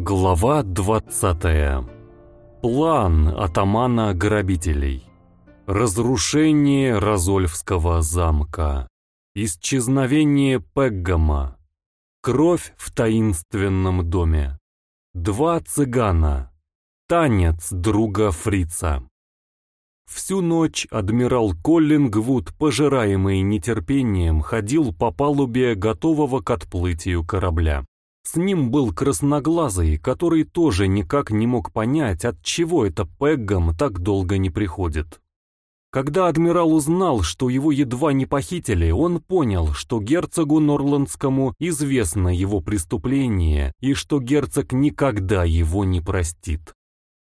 Глава 20. План атамана грабителей. Разрушение Розольфского замка. Исчезновение Пеггама. Кровь в таинственном доме. Два цыгана. Танец друга Фрица. Всю ночь адмирал Коллингвуд, пожираемый нетерпением, ходил по палубе, готового к отплытию корабля. С ним был красноглазый, который тоже никак не мог понять, от чего это Пеггам так долго не приходит. Когда адмирал узнал, что его едва не похитили, он понял, что герцогу Норландскому известно его преступление и что герцог никогда его не простит.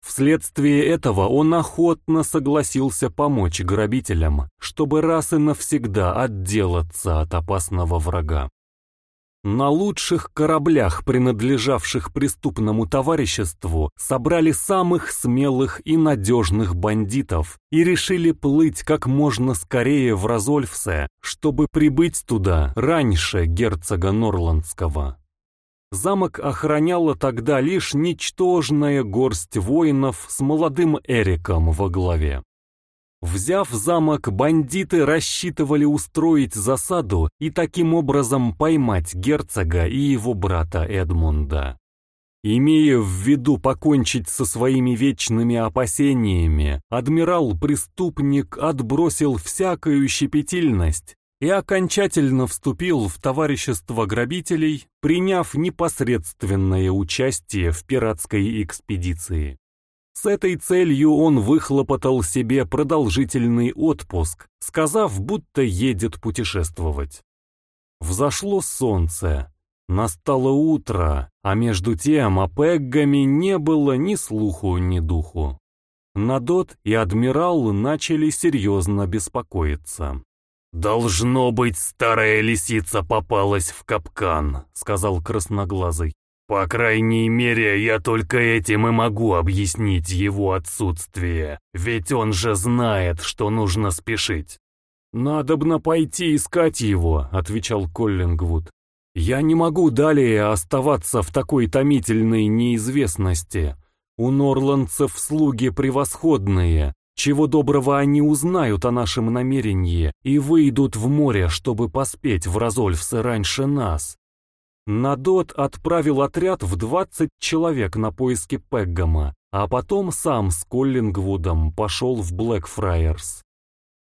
Вследствие этого он охотно согласился помочь грабителям, чтобы раз и навсегда отделаться от опасного врага. На лучших кораблях, принадлежавших преступному товариществу, собрали самых смелых и надежных бандитов и решили плыть как можно скорее в Розольфсе, чтобы прибыть туда раньше герцога Норландского. Замок охраняла тогда лишь ничтожная горсть воинов с молодым Эриком во главе. Взяв замок, бандиты рассчитывали устроить засаду и таким образом поймать герцога и его брата Эдмунда. Имея в виду покончить со своими вечными опасениями, адмирал-преступник отбросил всякую щепетильность и окончательно вступил в товарищество грабителей, приняв непосредственное участие в пиратской экспедиции. С этой целью он выхлопотал себе продолжительный отпуск, сказав, будто едет путешествовать. Взошло солнце, настало утро, а между тем о Пеггами не было ни слуху, ни духу. Надот и адмирал начали серьезно беспокоиться. «Должно быть, старая лисица попалась в капкан», — сказал красноглазый. По крайней мере, я только этим и могу объяснить его отсутствие, ведь он же знает, что нужно спешить. «Надобно пойти искать его», — отвечал Коллингвуд. «Я не могу далее оставаться в такой томительной неизвестности. У норландцев слуги превосходные, чего доброго они узнают о нашем намерении и выйдут в море, чтобы поспеть в Розольфсе раньше нас. Надот отправил отряд в 20 человек на поиски Пеггама, а потом сам с Коллингвудом пошел в Блэкфрайерс.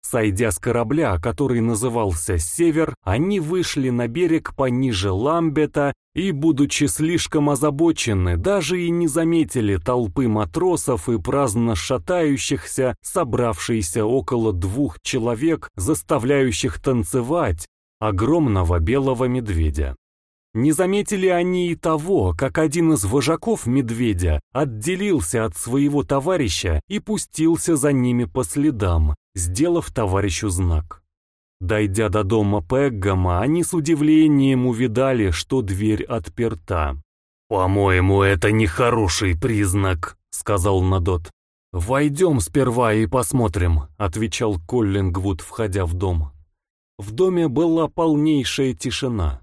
Сойдя с корабля, который назывался «Север», они вышли на берег пониже Ламбета и, будучи слишком озабочены, даже и не заметили толпы матросов и праздно шатающихся, собравшихся около двух человек, заставляющих танцевать, огромного белого медведя. Не заметили они и того, как один из вожаков медведя отделился от своего товарища и пустился за ними по следам, сделав товарищу знак. Дойдя до дома Пеггама, они с удивлением увидали, что дверь отперта. «По-моему, это нехороший признак», — сказал Надот. «Войдем сперва и посмотрим», — отвечал Коллингвуд, входя в дом. В доме была полнейшая тишина.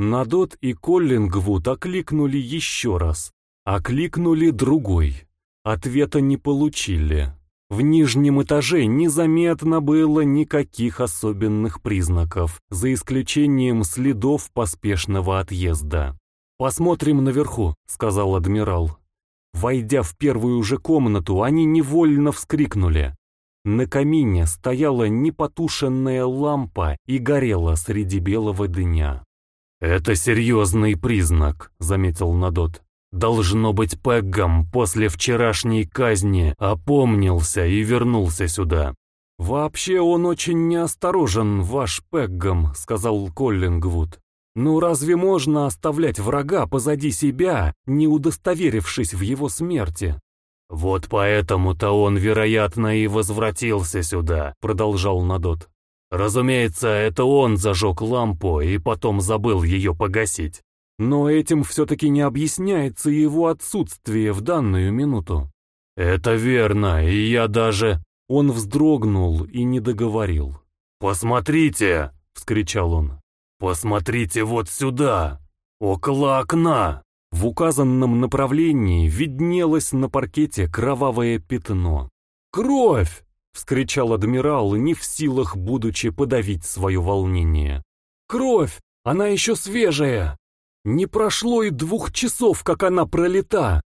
Надот и Коллингвуд окликнули еще раз. Окликнули другой. Ответа не получили. В нижнем этаже незаметно было никаких особенных признаков, за исключением следов поспешного отъезда. «Посмотрим наверху», — сказал адмирал. Войдя в первую же комнату, они невольно вскрикнули. На камине стояла непотушенная лампа и горела среди белого дня. «Это серьезный признак», — заметил Надот. «Должно быть, Пеггам после вчерашней казни опомнился и вернулся сюда». «Вообще он очень неосторожен, ваш Пеггам», — сказал Коллингвуд. «Ну разве можно оставлять врага позади себя, не удостоверившись в его смерти?» «Вот поэтому-то он, вероятно, и возвратился сюда», — продолжал Надот. Разумеется, это он зажег лампу и потом забыл ее погасить. Но этим все-таки не объясняется его отсутствие в данную минуту. Это верно, и я даже... Он вздрогнул и не договорил. «Посмотрите!» — вскричал он. «Посмотрите вот сюда! Около окна!» В указанном направлении виднелось на паркете кровавое пятно. «Кровь!» — вскричал адмирал, не в силах, будучи подавить свое волнение. «Кровь! Она еще свежая! Не прошло и двух часов, как она пролита!»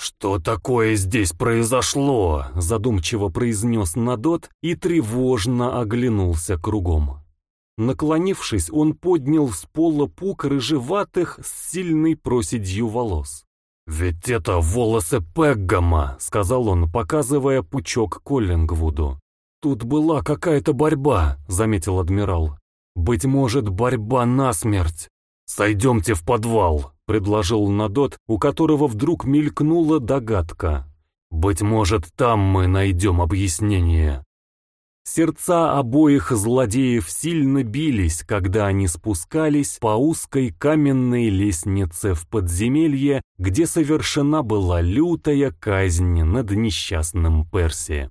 «Что такое здесь произошло?» — задумчиво произнес Надот и тревожно оглянулся кругом. Наклонившись, он поднял с пола пук рыжеватых с сильной проседью волос. «Ведь это волосы Пеггама», — сказал он, показывая пучок Коллингвуду. «Тут была какая-то борьба», — заметил адмирал. «Быть может, борьба насмерть. Сойдемте в подвал», — предложил Надот, у которого вдруг мелькнула догадка. «Быть может, там мы найдем объяснение». Сердца обоих злодеев сильно бились, когда они спускались по узкой каменной лестнице в подземелье, где совершена была лютая казнь над несчастным Перси.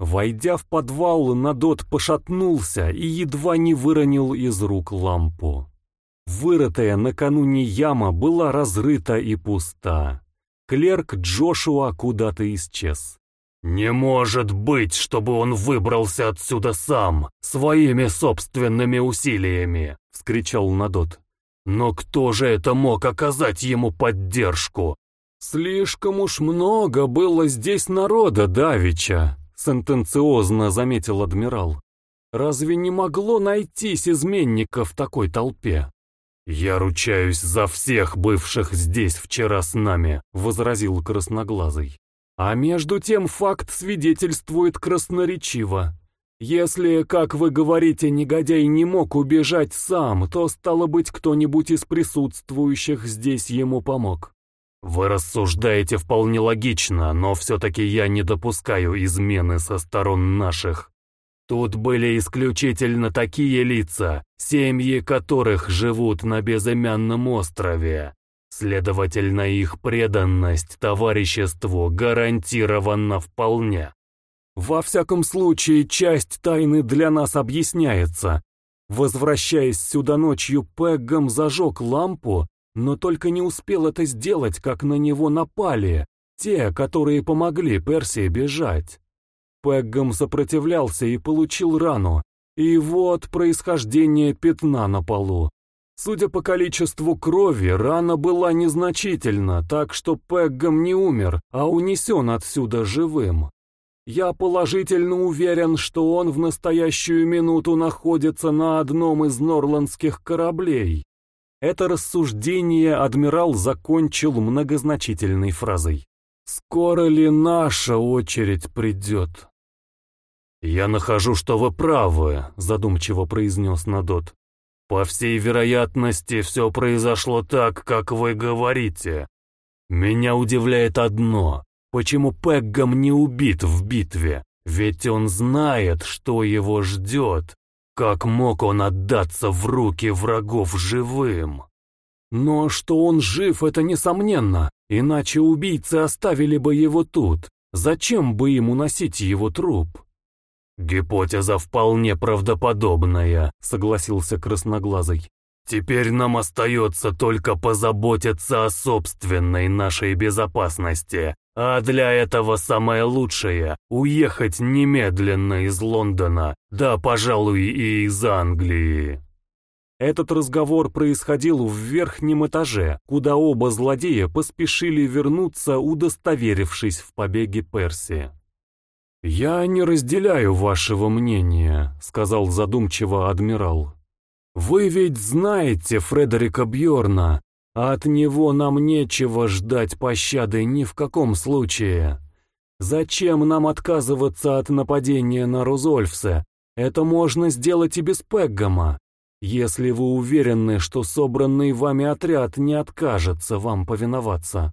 Войдя в подвал, Надот пошатнулся и едва не выронил из рук лампу. Вырытая накануне яма была разрыта и пуста. Клерк Джошуа куда-то исчез. «Не может быть, чтобы он выбрался отсюда сам, своими собственными усилиями!» — вскричал Надот. «Но кто же это мог оказать ему поддержку?» «Слишком уж много было здесь народа Давича», — сентенциозно заметил адмирал. «Разве не могло найтись изменника в такой толпе?» «Я ручаюсь за всех бывших здесь вчера с нами», — возразил красноглазый. А между тем факт свидетельствует красноречиво. Если, как вы говорите, негодяй не мог убежать сам, то, стало быть, кто-нибудь из присутствующих здесь ему помог. Вы рассуждаете вполне логично, но все-таки я не допускаю измены со сторон наших. Тут были исключительно такие лица, семьи которых живут на безымянном острове, Следовательно, их преданность товариществу гарантирована вполне. Во всяком случае, часть тайны для нас объясняется. Возвращаясь сюда ночью, Пеггом зажег лампу, но только не успел это сделать, как на него напали, те, которые помогли Персии бежать. Пеггом сопротивлялся и получил рану, и вот происхождение пятна на полу. Судя по количеству крови, рана была незначительна, так что Пеггом не умер, а унесен отсюда живым. Я положительно уверен, что он в настоящую минуту находится на одном из норландских кораблей. Это рассуждение адмирал закончил многозначительной фразой. «Скоро ли наша очередь придет?» «Я нахожу, что вы правы», — задумчиво произнес Надот. По всей вероятности, все произошло так, как вы говорите. Меня удивляет одно. Почему Пеггам не убит в битве? Ведь он знает, что его ждет. Как мог он отдаться в руки врагов живым? Но что он жив, это несомненно, иначе убийцы оставили бы его тут. Зачем бы им уносить его труп? «Гипотеза вполне правдоподобная», — согласился Красноглазый. «Теперь нам остается только позаботиться о собственной нашей безопасности, а для этого самое лучшее — уехать немедленно из Лондона, да, пожалуй, и из Англии». Этот разговор происходил в верхнем этаже, куда оба злодея поспешили вернуться, удостоверившись в побеге Перси. «Я не разделяю вашего мнения», — сказал задумчиво адмирал. «Вы ведь знаете Фредерика Бьорна, а от него нам нечего ждать пощады ни в каком случае. Зачем нам отказываться от нападения на Рузольфсе? Это можно сделать и без Пеггама, если вы уверены, что собранный вами отряд не откажется вам повиноваться».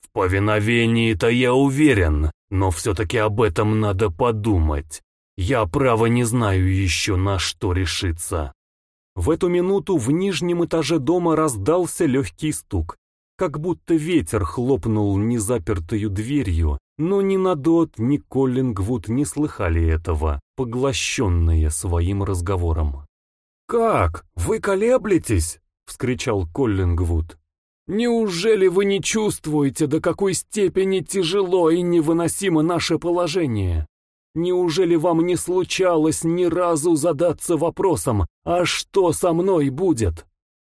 «В повиновении-то я уверен», но все-таки об этом надо подумать. Я, право, не знаю еще, на что решиться. В эту минуту в нижнем этаже дома раздался легкий стук, как будто ветер хлопнул незапертою дверью, но ни Надот, ни Коллингвуд не слыхали этого, поглощенные своим разговором. «Как? Вы колеблетесь?» — вскричал Коллингвуд. Неужели вы не чувствуете, до какой степени тяжело и невыносимо наше положение? Неужели вам не случалось ни разу задаться вопросом, а что со мной будет?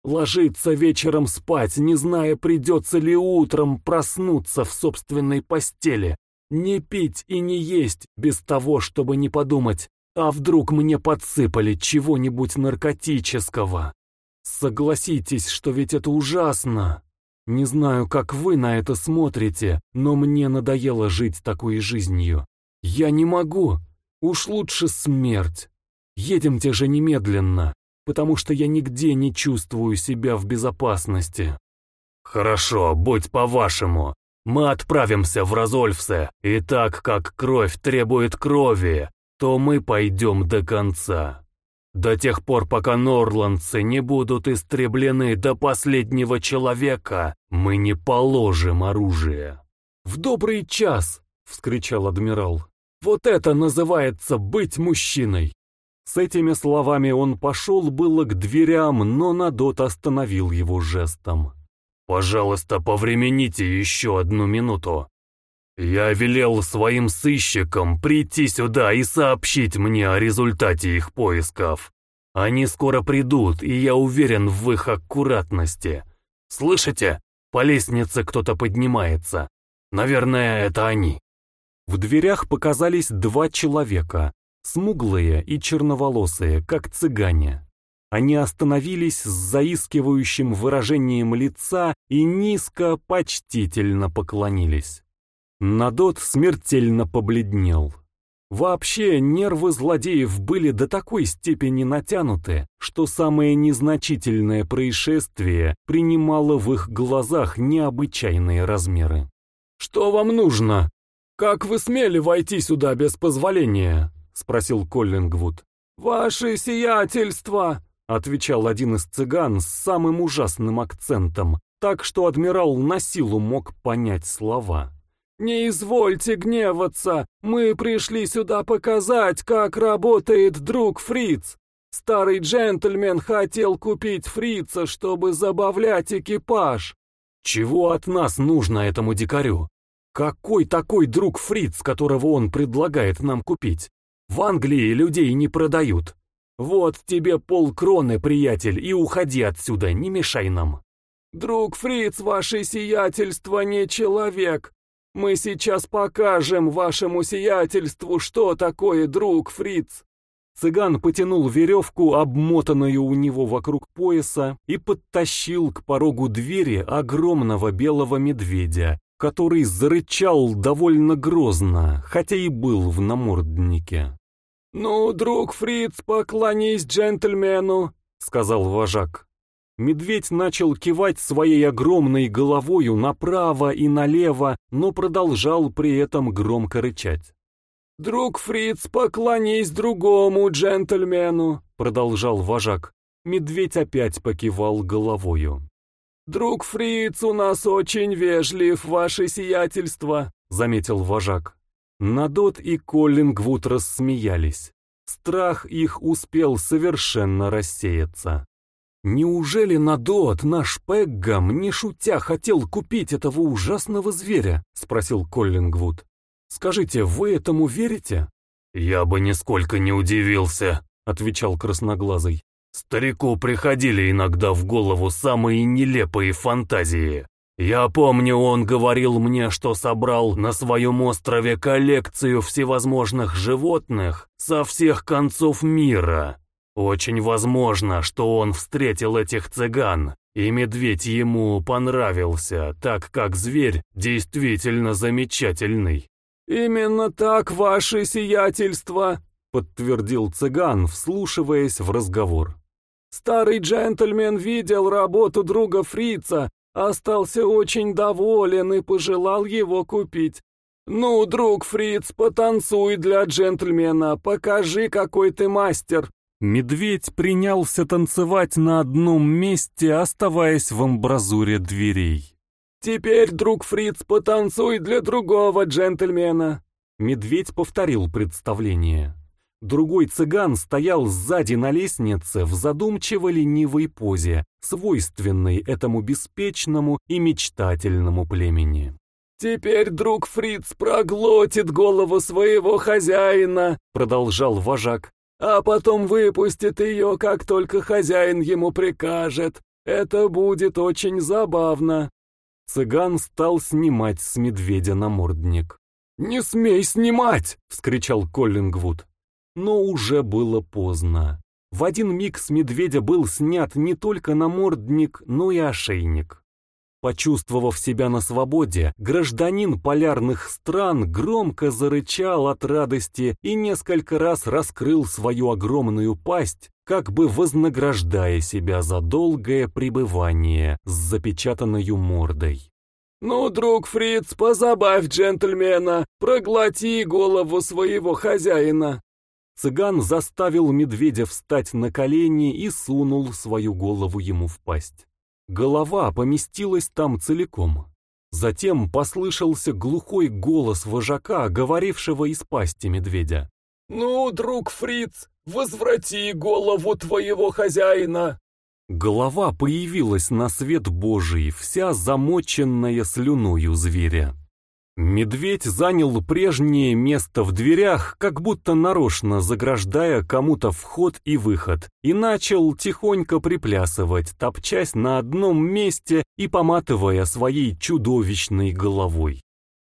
Ложиться вечером спать, не зная, придется ли утром проснуться в собственной постели. Не пить и не есть без того, чтобы не подумать, а вдруг мне подсыпали чего-нибудь наркотического. Согласитесь, что ведь это ужасно. Не знаю, как вы на это смотрите, но мне надоело жить такой жизнью. Я не могу. Уж лучше смерть. Едемте же немедленно, потому что я нигде не чувствую себя в безопасности. Хорошо, будь по-вашему. Мы отправимся в Розольфсе, и так как кровь требует крови, то мы пойдем до конца. До тех пор, пока норландцы не будут истреблены до последнего человека, мы не положим оружие. «В добрый час!» — вскричал адмирал. «Вот это называется быть мужчиной!» С этими словами он пошел было к дверям, но Надот остановил его жестом. «Пожалуйста, повремените еще одну минуту. Я велел своим сыщикам прийти сюда и сообщить мне о результате их поисков. Они скоро придут, и я уверен в их аккуратности. Слышите? По лестнице кто-то поднимается. Наверное, это они». В дверях показались два человека, смуглые и черноволосые, как цыгане. Они остановились с заискивающим выражением лица и низко, почтительно поклонились. Надот смертельно побледнел. Вообще, нервы злодеев были до такой степени натянуты, что самое незначительное происшествие принимало в их глазах необычайные размеры. «Что вам нужно? Как вы смели войти сюда без позволения?» — спросил Коллингвуд. «Ваше сиятельство!» — отвечал один из цыган с самым ужасным акцентом, так что адмирал на силу мог понять слова. «Не извольте гневаться, мы пришли сюда показать, как работает друг Фриц. Старый джентльмен хотел купить Фрица, чтобы забавлять экипаж. Чего от нас нужно этому дикарю? Какой такой друг Фриц, которого он предлагает нам купить? В Англии людей не продают. Вот тебе полкроны, приятель, и уходи отсюда, не мешай нам. Друг Фриц, ваше сиятельство, не человек, мы сейчас покажем вашему сиятельству, что такое друг Фриц. Цыган потянул веревку, обмотанную у него вокруг пояса, и подтащил к порогу двери огромного белого медведя, который зарычал довольно грозно, хотя и был в наморднике. «Ну, друг Фриц, поклонись джентльмену», — сказал вожак. Медведь начал кивать своей огромной головою направо и налево, но продолжал при этом громко рычать. «Друг Фриц, поклонись другому джентльмену», — продолжал вожак. Медведь опять покивал головою. «Друг Фриц у нас очень вежлив, ваше сиятельство», — заметил вожак. Надот и Коллингвуд рассмеялись. Страх их успел совершенно рассеяться. «Неужели Надот, наш Пеггам, не шутя, хотел купить этого ужасного зверя?» — спросил Коллингвуд. «Скажите, вы этому верите?» «Я бы нисколько не удивился», — отвечал Красноглазый. «Старику приходили иногда в голову самые нелепые фантазии. Я помню, он говорил мне, что собрал на своем острове коллекцию всевозможных животных со всех концов мира». Очень возможно, что он встретил этих цыган, и медведь ему понравился, так как зверь действительно замечательный. «Именно так, ваше сиятельство», — подтвердил цыган, вслушиваясь в разговор. «Старый джентльмен видел работу друга Фрица, остался очень доволен и пожелал его купить. «Ну, друг Фриц, потанцуй для джентльмена, покажи, какой ты мастер». Медведь принялся танцевать на одном месте, оставаясь в амбразуре дверей. «Теперь, друг Фриц, потанцуй для другого джентльмена!» Медведь повторил представление. Другой цыган стоял сзади на лестнице в задумчиво-ленивой позе, свойственной этому беспечному и мечтательному племени. «Теперь друг Фриц проглотит голову своего хозяина», — продолжал вожак, «а потом выпустит ее, как только хозяин ему прикажет. Это будет очень забавно». Цыган стал снимать с медведя намордник. «Не смей снимать!» — вскричал Коллингвуд. Но уже было поздно. В один миг с медведя был снят не только намордник, но и ошейник. Почувствовав себя на свободе, гражданин полярных стран громко зарычал от радости и несколько раз раскрыл свою огромную пасть, как бы вознаграждая себя за долгое пребывание с запечатанной мордой. «Ну, друг Фриц, позабавь джентльмена, проглоти голову своего хозяина!» Цыган заставил медведя встать на колени и сунул свою голову ему в пасть. Голова поместилась там целиком. Затем послышался глухой голос вожака, говорившего из пасти медведя. «Ну, друг Фриц, возврати голову твоего хозяина!» Голова появилась на свет Божий, вся замоченная слюною зверя. Медведь занял прежнее место в дверях, как будто нарочно заграждая кому-то вход и выход, и начал тихонько приплясывать, топчась на одном месте и поматывая своей чудовищной головой.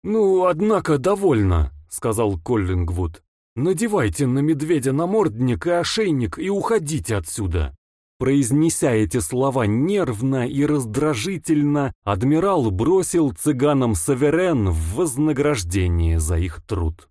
«Ну, однако, довольно», — сказал Коллингвуд. «Надевайте на медведя намордник и ошейник и уходите отсюда». Произнеся эти слова нервно и раздражительно, адмирал бросил цыганам Саверен в вознаграждение за их труд.